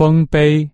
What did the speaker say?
丰碑。